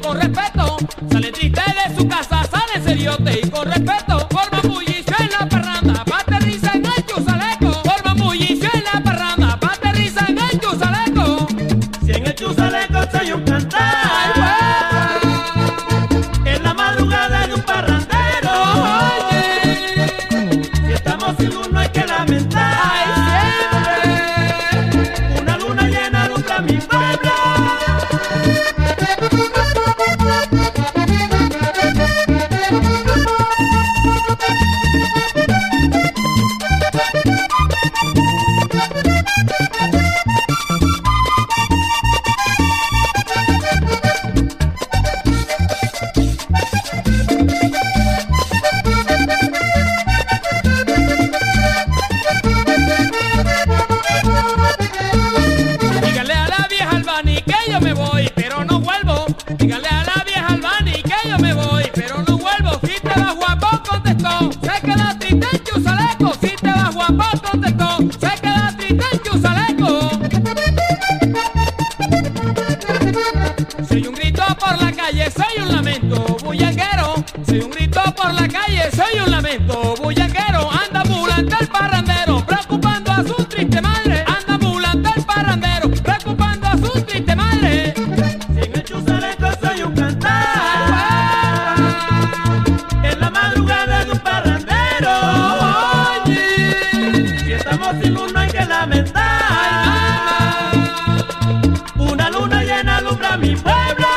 con respeto. Sale triste de su casa, sale seriote y con respeto. Forma bullicio en la parranda, parte risa en el chuzaleco. Forma bullicio en la parranda, parte risa en el chuzaleco. Si en el chuzaleco queda triste chusaleco, si te vas guapo contestó, se queda triste el chusaleco. Soy un grito por la calle, soy un lamento, bullanguero. Soy un grito por la calle, soy un lamento, bullanguero. Anda ambulante el parrandero, preocupando a su triste madre. sin luz no hay que lamentar. Una luna llena alumbra mi pueblo.